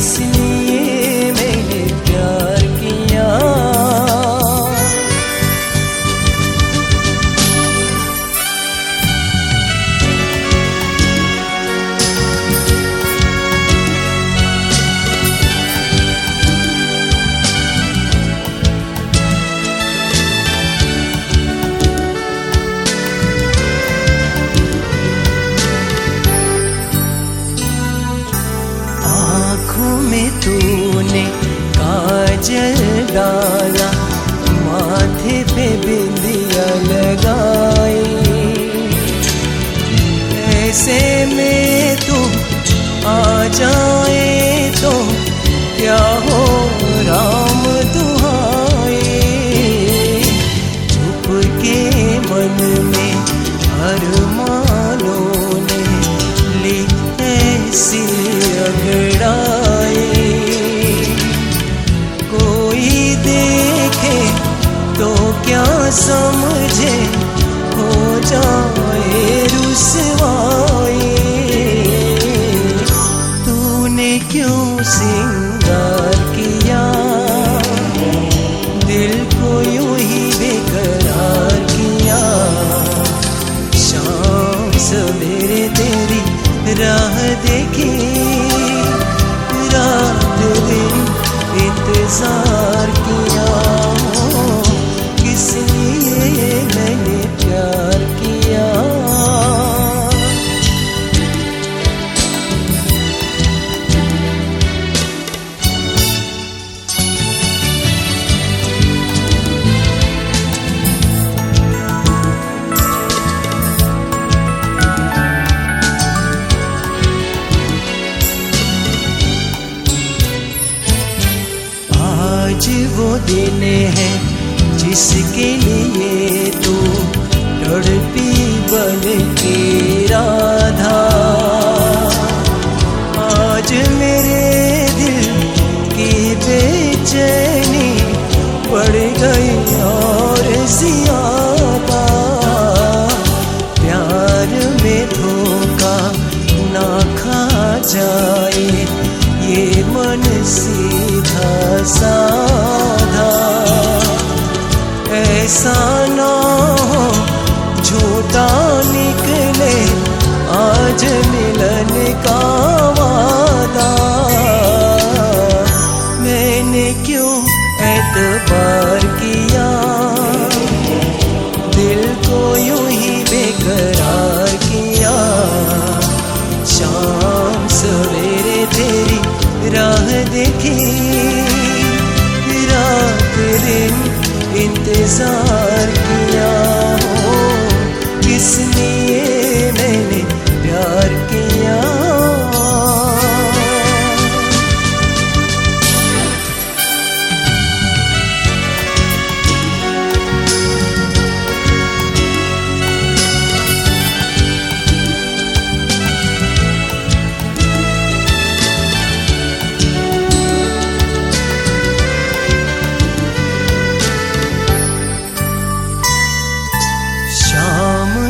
see दिन हैं जिसके लिए तू तड़पी बल के मैंने क्यों एतबार किया? दिल को यूँ ही बेकरार किया। शाम सवेरे तेरी राह देखी। रात दिन इंतज़ार किया। हो किस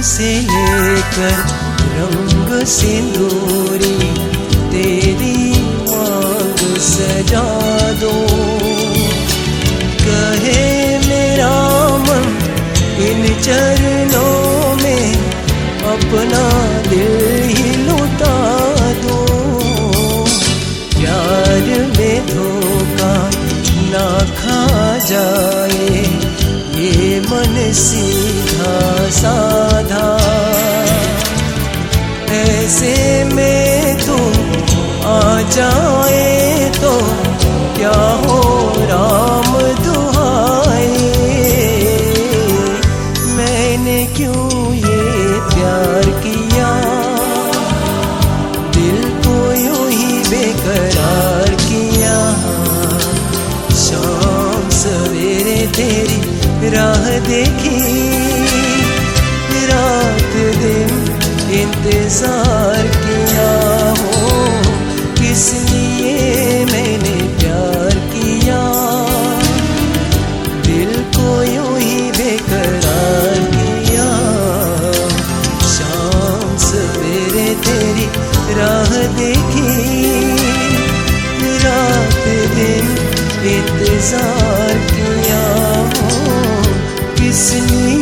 से लेकर रंग सिंदूरी तेरी मांग सजा दो। कहे मेरा मन, इन चरणों में अपना दिल ही लुटा दो। प्यार में धोखा ना खा जाए, ये मन सीधा साधा। ऐसे में तू आ जाए तो क्या हो राम दुहाए? मैंने क्यों ये प्यार किया? दिल को यूँ ही बेकरार किया। शाम सवेरे तेरी राह देखी इंतज़ार किया हो, किस लिए मैंने प्यार किया? दिल को यूँ ही बेकरार किया। शाम सवेरे तेरी राह देखी। रात दिन इंतज़ार किया हो, किस लिए